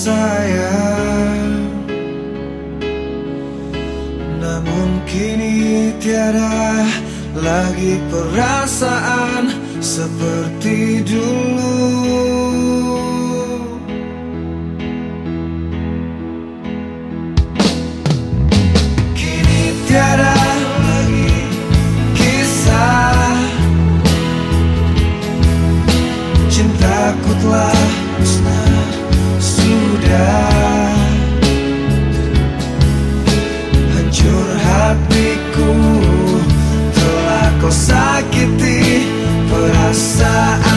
sayang. Namun kini tiada lagi perasaan seperti dulu I get thee, but I sigh.